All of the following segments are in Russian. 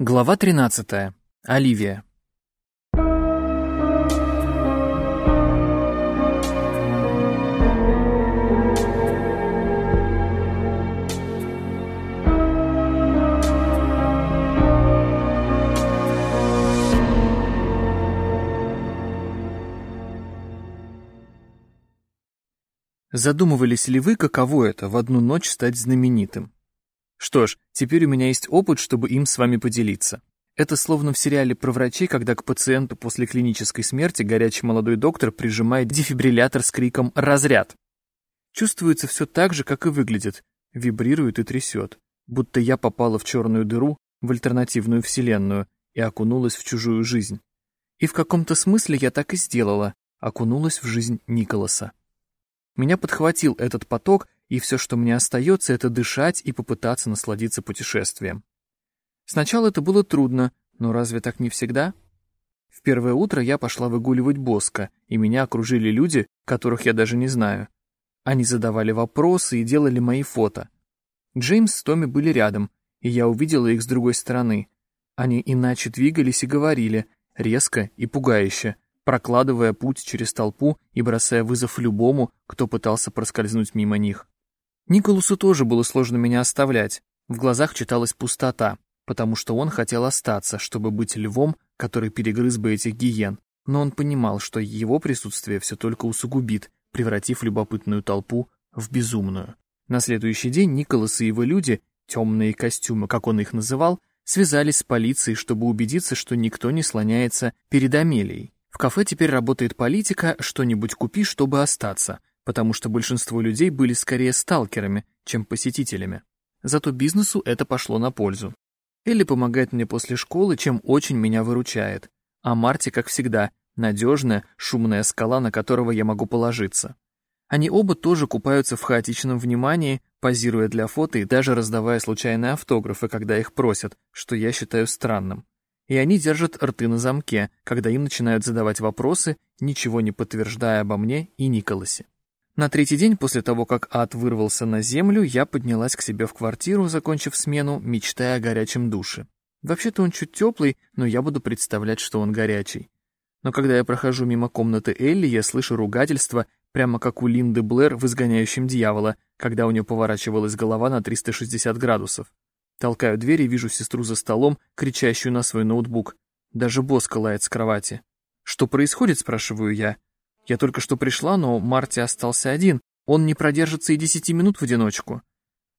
Глава 13. Оливия. Задумывались ли вы, каково это в одну ночь стать знаменитым? Что ж, теперь у меня есть опыт, чтобы им с вами поделиться. Это словно в сериале про врачей, когда к пациенту после клинической смерти горячий молодой доктор прижимает дефибриллятор с криком «Разряд!». Чувствуется все так же, как и выглядит. Вибрирует и трясет. Будто я попала в черную дыру, в альтернативную вселенную, и окунулась в чужую жизнь. И в каком-то смысле я так и сделала, окунулась в жизнь Николаса. Меня подхватил этот поток, и все, что мне остается, это дышать и попытаться насладиться путешествием. Сначала это было трудно, но разве так не всегда? В первое утро я пошла выгуливать Боска, и меня окружили люди, которых я даже не знаю. Они задавали вопросы и делали мои фото. Джеймс с Томми были рядом, и я увидела их с другой стороны. Они иначе двигались и говорили, резко и пугающе, прокладывая путь через толпу и бросая вызов любому, кто пытался проскользнуть мимо них. Николасу тоже было сложно меня оставлять. В глазах читалась пустота, потому что он хотел остаться, чтобы быть львом, который перегрыз бы этих гиен. Но он понимал, что его присутствие все только усугубит, превратив любопытную толпу в безумную. На следующий день Николас и его люди, темные костюмы, как он их называл, связались с полицией, чтобы убедиться, что никто не слоняется перед Амелией. В кафе теперь работает политика «что-нибудь купи, чтобы остаться», потому что большинство людей были скорее сталкерами, чем посетителями. Зато бизнесу это пошло на пользу. Элли помогает мне после школы, чем очень меня выручает. А Марти, как всегда, надежная, шумная скала, на которого я могу положиться. Они оба тоже купаются в хаотичном внимании, позируя для фото и даже раздавая случайные автографы, когда их просят, что я считаю странным. И они держат рты на замке, когда им начинают задавать вопросы, ничего не подтверждая обо мне и Николасе. На третий день после того, как ад вырвался на землю, я поднялась к себе в квартиру, закончив смену, мечтая о горячем душе. Вообще-то он чуть теплый, но я буду представлять, что он горячий. Но когда я прохожу мимо комнаты Элли, я слышу ругательство, прямо как у Линды Блэр в «Изгоняющем дьявола», когда у нее поворачивалась голова на 360 градусов. Толкаю дверь и вижу сестру за столом, кричащую на свой ноутбук. Даже босс лает с кровати. «Что происходит?» — спрашиваю я. Я только что пришла, но Марти остался один. Он не продержится и десяти минут в одиночку.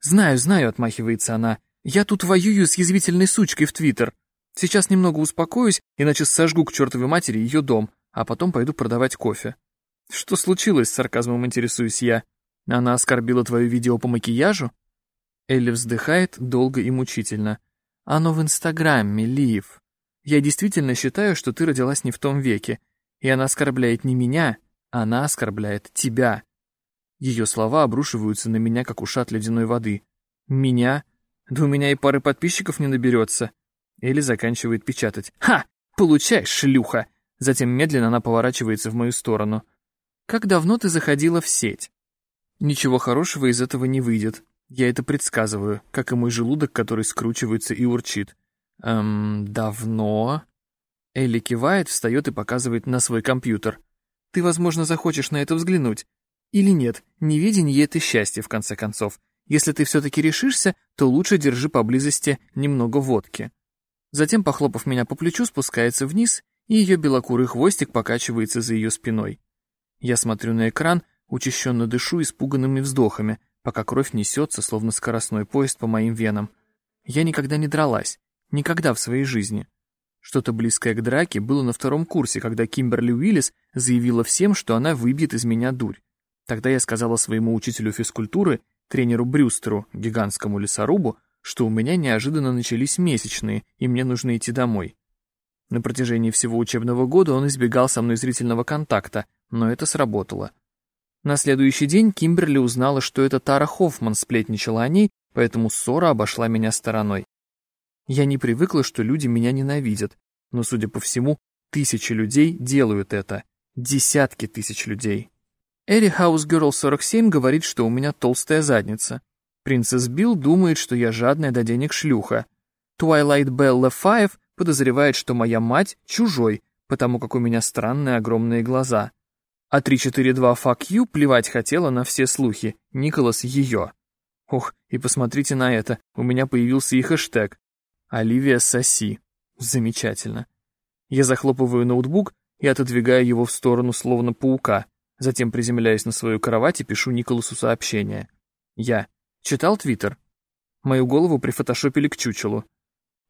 «Знаю, знаю», — отмахивается она. «Я тут воюю с язвительной сучкой в Твиттер. Сейчас немного успокоюсь, иначе сожгу к чертовой матери ее дом, а потом пойду продавать кофе». «Что случилось?» — с сарказмом интересуюсь я. «Она оскорбила твое видео по макияжу?» Элли вздыхает долго и мучительно. «Оно в Инстаграме, Лив. Я действительно считаю, что ты родилась не в том веке, и она оскорбляет не меня, она оскорбляет тебя. Ее слова обрушиваются на меня, как ушат ледяной воды. Меня? Да у меня и пары подписчиков не наберется. Или заканчивает печатать. «Ха! Получай, шлюха!» Затем медленно она поворачивается в мою сторону. «Как давно ты заходила в сеть?» Ничего хорошего из этого не выйдет. Я это предсказываю, как и мой желудок, который скручивается и урчит. Эм, давно? Элли кивает, встает и показывает на свой компьютер. Ты, возможно, захочешь на это взглянуть. Или нет, неведение — это счастье, в конце концов. Если ты все-таки решишься, то лучше держи поблизости немного водки. Затем, похлопав меня по плечу, спускается вниз, и ее белокурый хвостик покачивается за ее спиной. Я смотрю на экран, учащенно дышу испуганными вздохами, пока кровь несется, словно скоростной поезд по моим венам. Я никогда не дралась, никогда в своей жизни. Что-то близкое к драке было на втором курсе, когда Кимберли Уиллис заявила всем, что она выбьет из меня дурь. Тогда я сказала своему учителю физкультуры, тренеру Брюстеру, гигантскому лесорубу, что у меня неожиданно начались месячные, и мне нужно идти домой. На протяжении всего учебного года он избегал со мной зрительного контакта, но это сработало. На следующий день Кимберли узнала, что это Тара Хоффман сплетничала о ней, поэтому ссора обошла меня стороной. Я не привыкла, что люди меня ненавидят, но, судя по всему, тысячи людей делают это. Десятки тысяч людей. Эри Хаус Герл 47 говорит, что у меня толстая задница. Принцесс Билл думает, что я жадная до денег шлюха. Twilight Bella Five подозревает, что моя мать чужой, потому как у меня странные огромные глаза. А 342 Fuck You плевать хотела на все слухи, Николас ее. Ох, и посмотрите на это, у меня появился и хэштег. Оливия Соси. Замечательно. Я захлопываю ноутбук и отодвигаю его в сторону, словно паука. Затем приземляюсь на свою кровать и пишу Николасу сообщение. Я. Читал Твиттер? Мою голову прифотошопили к чучелу.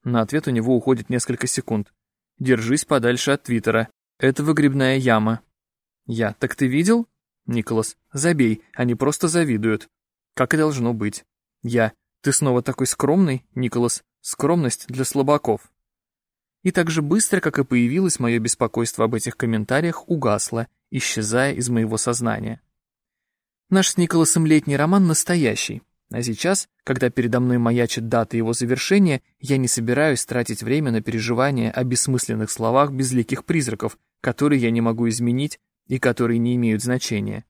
На ответ у него уходит несколько секунд. Держись подальше от Твиттера. Это выгребная яма. Я. Так ты видел? Николас. Забей, они просто завидуют. Как и должно быть. Я. Ты снова такой скромный, Николас. Скромность для слабаков. И так же быстро, как и появилось, мое беспокойство об этих комментариях угасло, исчезая из моего сознания. Наш с Николасом летний роман настоящий, а сейчас, когда передо мной маячит дата его завершения, я не собираюсь тратить время на переживания о бессмысленных словах безликих призраков, которые я не могу изменить и которые не имеют значения.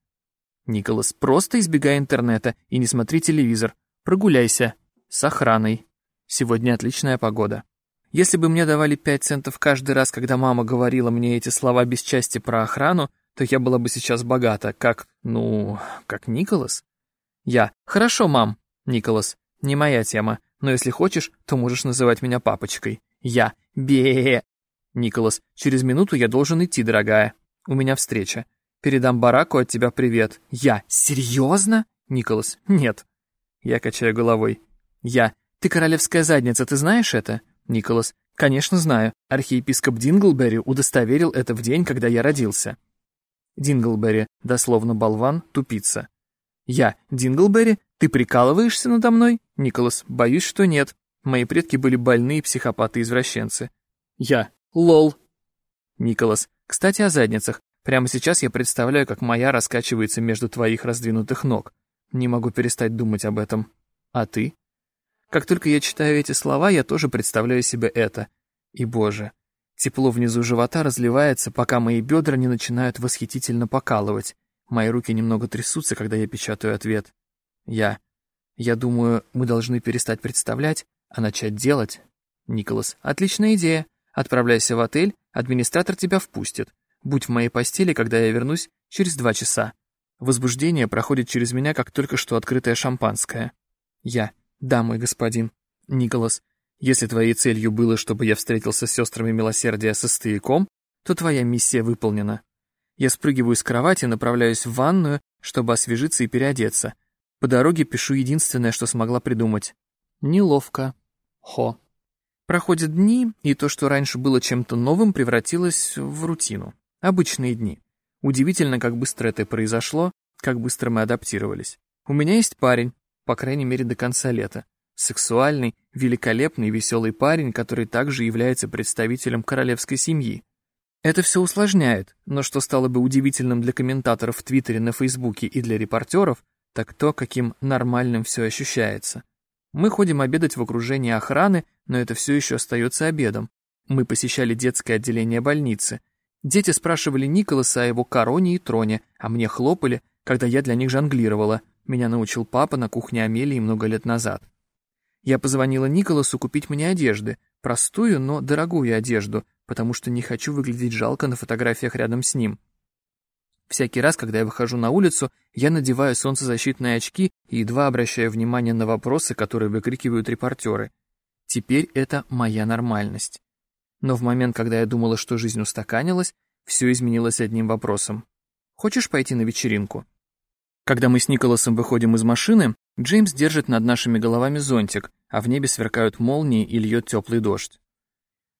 Николас, просто избегай интернета и не смотри телевизор. Прогуляйся. С охраной. Сегодня отличная погода. Если бы мне давали пять центов каждый раз, когда мама говорила мне эти слова без части про охрану, то я была бы сейчас богата, как, ну, как Николас. Я. Хорошо, мам. Николас. Не моя тема, но если хочешь, то можешь называть меня папочкой. Я. бе Николас. Через минуту я должен идти, дорогая. У меня встреча. Передам Бараку от тебя привет. Я. Серьезно? Николас. Нет. Я качаю головой. Я. «Ты королевская задница, ты знаешь это?» Николас. «Конечно знаю. Архиепископ Динглберри удостоверил это в день, когда я родился». Динглберри, дословно болван, тупица. Я. «Динглберри, ты прикалываешься надо мной?» Николас. «Боюсь, что нет. Мои предки были больные психопаты-извращенцы». Я. «Лол». Николас. «Кстати, о задницах. Прямо сейчас я представляю, как моя раскачивается между твоих раздвинутых ног. Не могу перестать думать об этом. А ты?» Как только я читаю эти слова, я тоже представляю себе это. И, боже, тепло внизу живота разливается, пока мои бедра не начинают восхитительно покалывать. Мои руки немного трясутся, когда я печатаю ответ. Я. Я думаю, мы должны перестать представлять, а начать делать. Николас. Отличная идея. Отправляйся в отель, администратор тебя впустит. Будь в моей постели, когда я вернусь, через два часа. Возбуждение проходит через меня, как только что открытое шампанское. Я. «Да, мой господин. Николас, если твоей целью было, чтобы я встретился с сестрами милосердия со стояком, то твоя миссия выполнена. Я спрыгиваю с кровати, направляюсь в ванную, чтобы освежиться и переодеться. По дороге пишу единственное, что смогла придумать. Неловко. Хо. Проходят дни, и то, что раньше было чем-то новым, превратилось в рутину. Обычные дни. Удивительно, как быстро это произошло, как быстро мы адаптировались. У меня есть парень, по крайней мере до конца лета. Сексуальный, великолепный, веселый парень, который также является представителем королевской семьи. Это все усложняет, но что стало бы удивительным для комментаторов в Твиттере, на Фейсбуке и для репортеров, так то, каким нормальным все ощущается. Мы ходим обедать в окружении охраны, но это все еще остается обедом. Мы посещали детское отделение больницы. Дети спрашивали Николаса о его короне и троне, а мне хлопали, когда я для них жонглировала, меня научил папа на кухне Амелии много лет назад. Я позвонила Николасу купить мне одежды, простую, но дорогую одежду, потому что не хочу выглядеть жалко на фотографиях рядом с ним. Всякий раз, когда я выхожу на улицу, я надеваю солнцезащитные очки и едва обращаю внимание на вопросы, которые выкрикивают репортеры. Теперь это моя нормальность. Но в момент, когда я думала, что жизнь устаканилась, все изменилось одним вопросом. «Хочешь пойти на вечеринку?» Когда мы с Николасом выходим из машины, Джеймс держит над нашими головами зонтик, а в небе сверкают молнии и льет теплый дождь.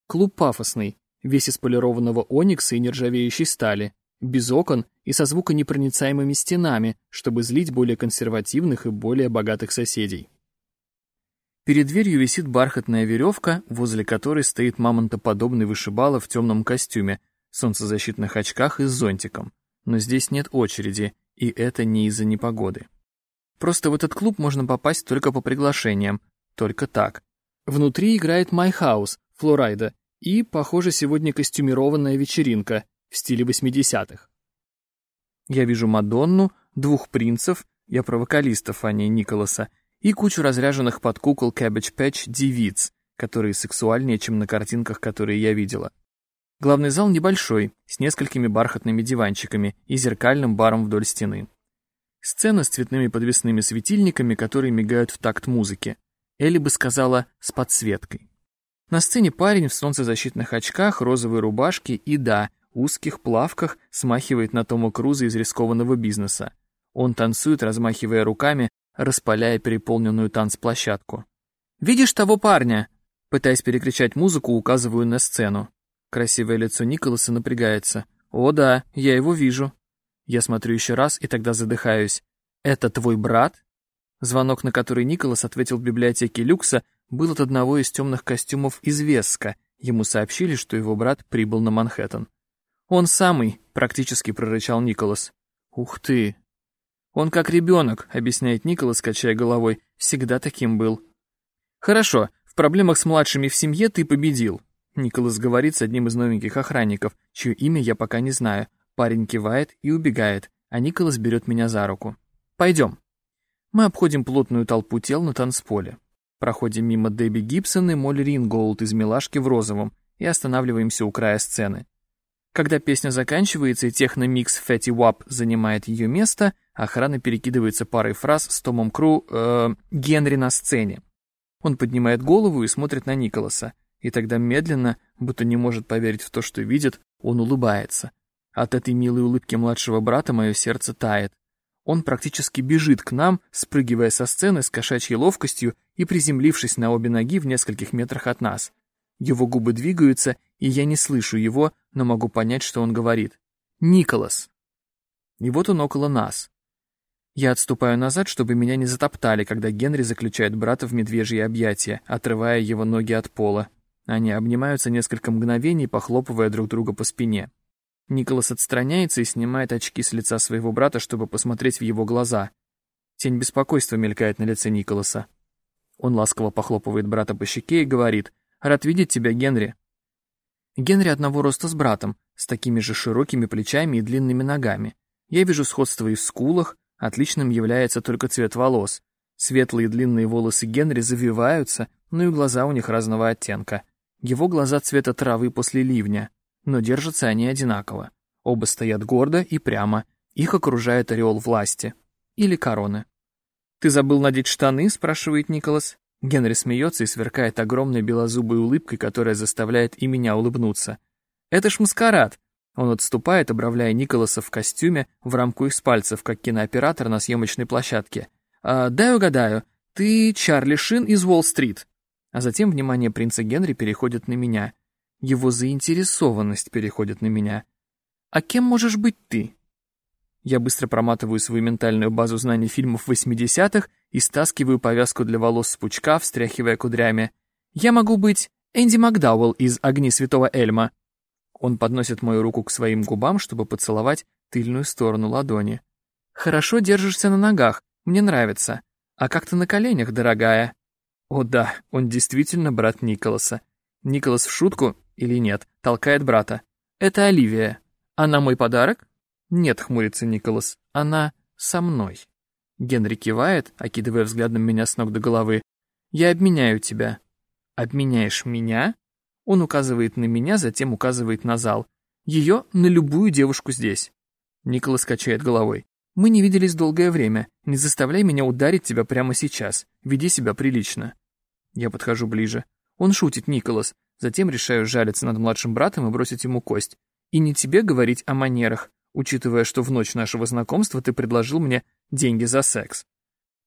Клуб пафосный, весь из полированного оникса и нержавеющей стали, без окон и со звуконепроницаемыми стенами, чтобы злить более консервативных и более богатых соседей. Перед дверью висит бархатная веревка, возле которой стоит мамонтоподобный вышибала в темном костюме, солнцезащитных очках и с зонтиком. Но здесь нет очереди, и это не из-за непогоды. Просто в этот клуб можно попасть только по приглашениям, только так. Внутри играет My House, Флорайда, и, похоже, сегодня костюмированная вечеринка в стиле 80-х. Я вижу Мадонну, двух принцев, я про вокалистов, а не Николаса, и кучу разряженных под кукол Cabbage Patch девиц, которые сексуальнее, чем на картинках, которые я видела. Главный зал небольшой, с несколькими бархатными диванчиками и зеркальным баром вдоль стены. Сцена с цветными подвесными светильниками, которые мигают в такт музыки. Элли бы сказала «с подсветкой». На сцене парень в солнцезащитных очках, розовой рубашке и, да, узких плавках смахивает на Тома Круза из рискованного бизнеса. Он танцует, размахивая руками, распаляя переполненную танцплощадку. «Видишь того парня?» Пытаясь перекричать музыку, указываю на сцену. Красивое лицо Николаса напрягается. «О да, я его вижу». Я смотрю еще раз и тогда задыхаюсь. «Это твой брат?» Звонок, на который Николас ответил в библиотеке Люкса, был от одного из темных костюмов из Веска. Ему сообщили, что его брат прибыл на Манхэттен. «Он самый», — практически прорычал Николас. «Ух ты!» «Он как ребенок», — объясняет Николас, качая головой. «Всегда таким был». «Хорошо, в проблемах с младшими в семье ты победил», — Николас говорит с одним из новеньких охранников, чье имя я пока не знаю. Парень кивает и убегает, а Николас берет меня за руку. «Пойдем». Мы обходим плотную толпу тел на танцполе. Проходим мимо Дебби Гибсон и Молли Ринголд из «Милашки» в розовом и останавливаемся у края сцены. Когда песня заканчивается и техно-микс Фетти Wap занимает ее место, охрана перекидывается парой фраз с Томом Кру э, «Генри на сцене». Он поднимает голову и смотрит на Николаса, и тогда медленно, будто не может поверить в то, что видит, он улыбается. От этой милой улыбки младшего брата мое сердце тает. Он практически бежит к нам, спрыгивая со сцены с кошачьей ловкостью и приземлившись на обе ноги в нескольких метрах от нас. Его губы двигаются, и я не слышу его, но могу понять, что он говорит. «Николас!» И вот он около нас. Я отступаю назад, чтобы меня не затоптали, когда Генри заключает брата в медвежье объятия, отрывая его ноги от пола. Они обнимаются несколько мгновений, похлопывая друг друга по спине. Николас отстраняется и снимает очки с лица своего брата, чтобы посмотреть в его глаза. Тень беспокойства мелькает на лице Николаса. Он ласково похлопывает брата по щеке и говорит «Рад видеть тебя, Генри». Генри одного роста с братом, с такими же широкими плечами и длинными ногами. Я вижу сходство и в скулах, отличным является только цвет волос. Светлые длинные волосы Генри завиваются, но и глаза у них разного оттенка. Его глаза цвета травы после ливня но держатся они одинаково. Оба стоят гордо и прямо, их окружает ореол власти. Или короны. «Ты забыл надеть штаны?» — спрашивает Николас. Генри смеется и сверкает огромной белозубой улыбкой, которая заставляет и меня улыбнуться. «Это ж маскарад!» Он отступает, обравляя Николаса в костюме в рамку из пальцев, как кинооператор на съемочной площадке. «А, «Дай угадаю, ты Чарли Шин из Уолл-стрит». А затем внимание принца Генри переходит на меня. Его заинтересованность переходит на меня. «А кем можешь быть ты?» Я быстро проматываю свою ментальную базу знаний фильмов 80-х и стаскиваю повязку для волос с пучка, встряхивая кудрями. «Я могу быть Энди Макдауэлл из «Огни святого Эльма». Он подносит мою руку к своим губам, чтобы поцеловать тыльную сторону ладони. «Хорошо держишься на ногах, мне нравится. А как ты на коленях, дорогая?» О да, он действительно брат Николаса. Николас в шутку или нет, толкает брата. «Это Оливия. Она мой подарок?» «Нет», — хмурится Николас, — «она со мной». Генри кивает, окидывая взглядом меня с ног до головы. «Я обменяю тебя». «Обменяешь меня?» Он указывает на меня, затем указывает на зал. «Ее на любую девушку здесь». Николас качает головой. «Мы не виделись долгое время. Не заставляй меня ударить тебя прямо сейчас. Веди себя прилично». Я подхожу ближе. Он шутит, Николас. Затем решаю жалиться над младшим братом и бросить ему кость. И не тебе говорить о манерах, учитывая, что в ночь нашего знакомства ты предложил мне деньги за секс.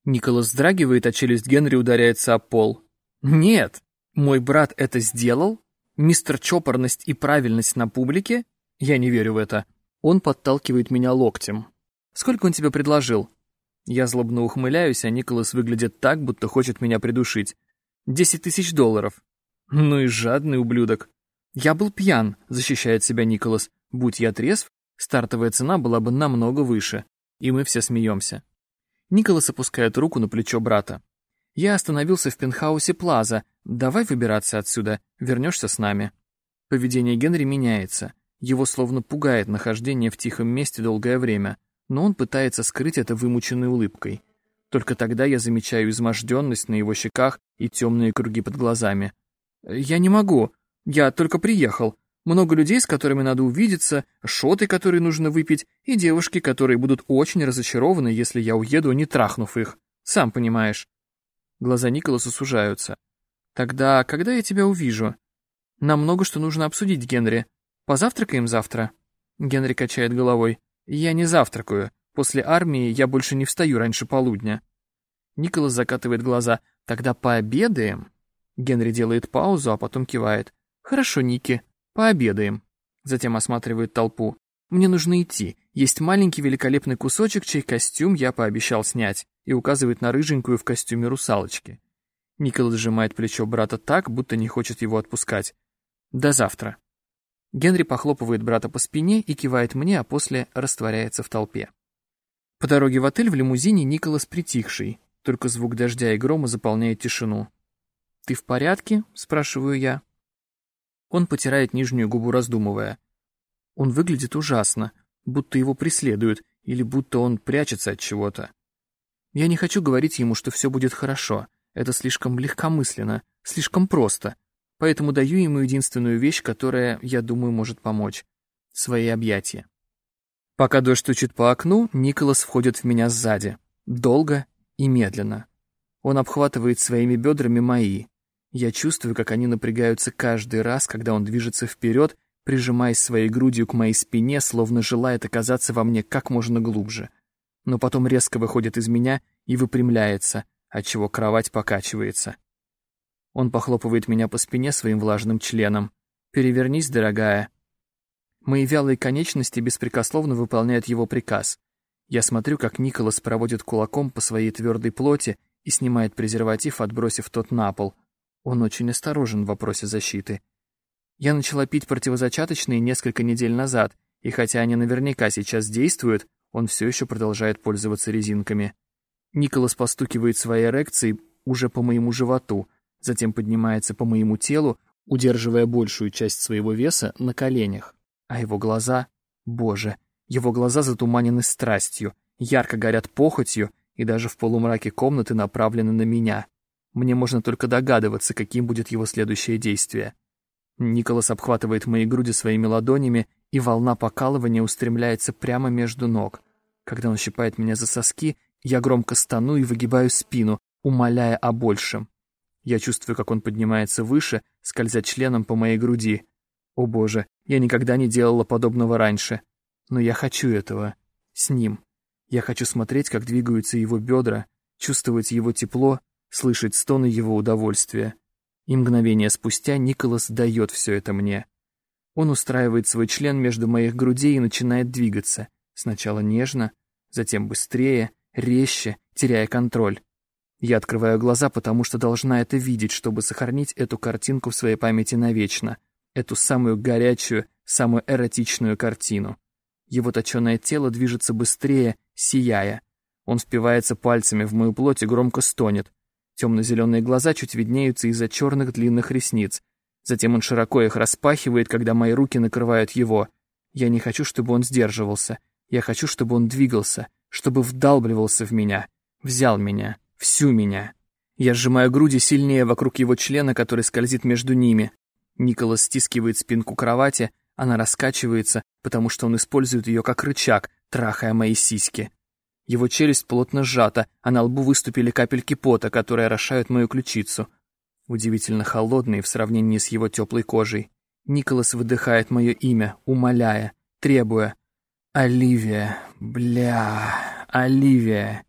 Николас вздрагивает, а челюсть Генри ударяется о пол. Нет, мой брат это сделал? Мистер Чопорность и правильность на публике? Я не верю в это. Он подталкивает меня локтем. Сколько он тебе предложил? Я злобно ухмыляюсь, а Николас выглядит так, будто хочет меня придушить. Десять тысяч долларов. Ну и жадный ублюдок. Я был пьян, защищает себя Николас. Будь я трезв, стартовая цена была бы намного выше. И мы все смеемся. Николас опускает руку на плечо брата. Я остановился в пентхаусе Плаза. Давай выбираться отсюда, вернешься с нами. Поведение Генри меняется. Его словно пугает нахождение в тихом месте долгое время, но он пытается скрыть это вымученной улыбкой. Только тогда я замечаю изможденность на его щеках и темные круги под глазами. «Я не могу. Я только приехал. Много людей, с которыми надо увидеться, шоты, которые нужно выпить, и девушки, которые будут очень разочарованы, если я уеду, не трахнув их. Сам понимаешь». Глаза Николаса сужаются. «Тогда когда я тебя увижу?» «Нам много что нужно обсудить, Генри. Позавтракаем завтра?» Генри качает головой. «Я не завтракаю. После армии я больше не встаю раньше полудня». Николас закатывает глаза. «Тогда пообедаем?» Генри делает паузу, а потом кивает. «Хорошо, Ники, пообедаем». Затем осматривает толпу. «Мне нужно идти. Есть маленький великолепный кусочек, чей костюм я пообещал снять» и указывает на рыженькую в костюме русалочки. Николас сжимает плечо брата так, будто не хочет его отпускать. «До завтра». Генри похлопывает брата по спине и кивает мне, а после растворяется в толпе. По дороге в отель в лимузине Николас притихший, только звук дождя и грома заполняет тишину. «Ты в порядке?» — спрашиваю я. Он потирает нижнюю губу, раздумывая. Он выглядит ужасно, будто его преследуют, или будто он прячется от чего-то. Я не хочу говорить ему, что все будет хорошо. Это слишком легкомысленно, слишком просто. Поэтому даю ему единственную вещь, которая, я думаю, может помочь. Свои объятия. Пока дождь стучит по окну, Николас входит в меня сзади. Долго и медленно. Он обхватывает своими бедрами мои. Я чувствую, как они напрягаются каждый раз, когда он движется вперед, прижимаясь своей грудью к моей спине, словно желает оказаться во мне как можно глубже. Но потом резко выходит из меня и выпрямляется, отчего кровать покачивается. Он похлопывает меня по спине своим влажным членом. «Перевернись, дорогая». Мои вялые конечности беспрекословно выполняют его приказ. Я смотрю, как Николас проводит кулаком по своей твердой плоти и снимает презерватив, отбросив тот на пол, он очень осторожен в вопросе защиты. Я начала пить противозачаточные несколько недель назад, и хотя они наверняка сейчас действуют, он все еще продолжает пользоваться резинками. Николас постукивает своей эрекцией уже по моему животу, затем поднимается по моему телу, удерживая большую часть своего веса на коленях. А его глаза... Боже, его глаза затуманены страстью, ярко горят похотью и даже в полумраке комнаты направлены на меня. Мне можно только догадываться, каким будет его следующее действие. Николас обхватывает мои груди своими ладонями, и волна покалывания устремляется прямо между ног. Когда он щипает меня за соски, я громко стану и выгибаю спину, умоляя о большем. Я чувствую, как он поднимается выше, скользя членом по моей груди. О боже, я никогда не делала подобного раньше. Но я хочу этого. С ним. Я хочу смотреть, как двигаются его бедра, чувствовать его тепло, слышать стоны его удовольствия. И мгновение спустя Николас дает все это мне. Он устраивает свой член между моих грудей и начинает двигаться. Сначала нежно, затем быстрее, резче, теряя контроль. Я открываю глаза, потому что должна это видеть, чтобы сохранить эту картинку в своей памяти навечно. Эту самую горячую, самую эротичную картину. Его точеное тело движется быстрее, сияя. Он впивается пальцами в мою плоть и громко стонет. Темно-зеленые глаза чуть виднеются из-за черных длинных ресниц. Затем он широко их распахивает, когда мои руки накрывают его. Я не хочу, чтобы он сдерживался. Я хочу, чтобы он двигался, чтобы вдалбливался в меня, взял меня, всю меня. Я сжимаю груди сильнее вокруг его члена, который скользит между ними. Николас стискивает спинку кровати, она раскачивается, потому что он использует ее как рычаг, трахая мои сиськи. Его челюсть плотно сжата, а на лбу выступили капельки пота, которые орошают мою ключицу. Удивительно холодные в сравнении с его теплой кожей. Николас выдыхает мое имя, умоляя, требуя. «Оливия, бля, Оливия».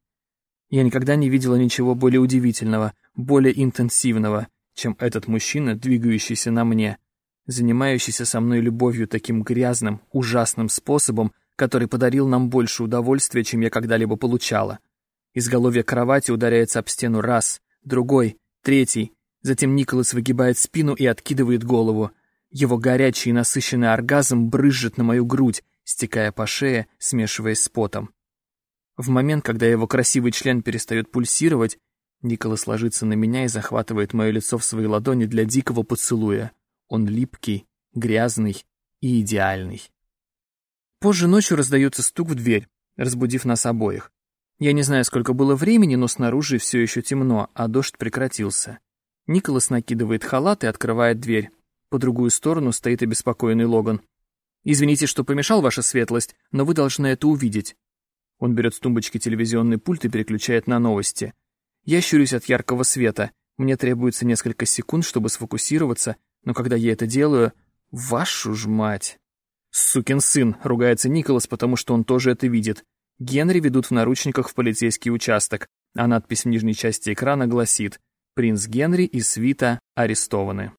Я никогда не видела ничего более удивительного, более интенсивного, чем этот мужчина, двигающийся на мне, занимающийся со мной любовью таким грязным, ужасным способом, который подарил нам больше удовольствия, чем я когда-либо получала. Изголовье кровати ударяется об стену раз, другой, третий. Затем Николас выгибает спину и откидывает голову. Его горячий и насыщенный оргазм брызжет на мою грудь, стекая по шее, смешиваясь с потом. В момент, когда его красивый член перестает пульсировать, Николас ложится на меня и захватывает мое лицо в свои ладони для дикого поцелуя. Он липкий, грязный и идеальный. Позже ночью раздается стук в дверь, разбудив нас обоих. Я не знаю, сколько было времени, но снаружи все еще темно, а дождь прекратился. Николас накидывает халат и открывает дверь. По другую сторону стоит обеспокоенный Логан. «Извините, что помешал, ваша светлость, но вы должны это увидеть». Он берет с тумбочки телевизионный пульт и переключает на новости. Я щурюсь от яркого света. Мне требуется несколько секунд, чтобы сфокусироваться, но когда я это делаю... Вашу ж мать! «Сукин сын!» — ругается Николас, потому что он тоже это видит. Генри ведут в наручниках в полицейский участок, а надпись в нижней части экрана гласит «Принц Генри и свита арестованы».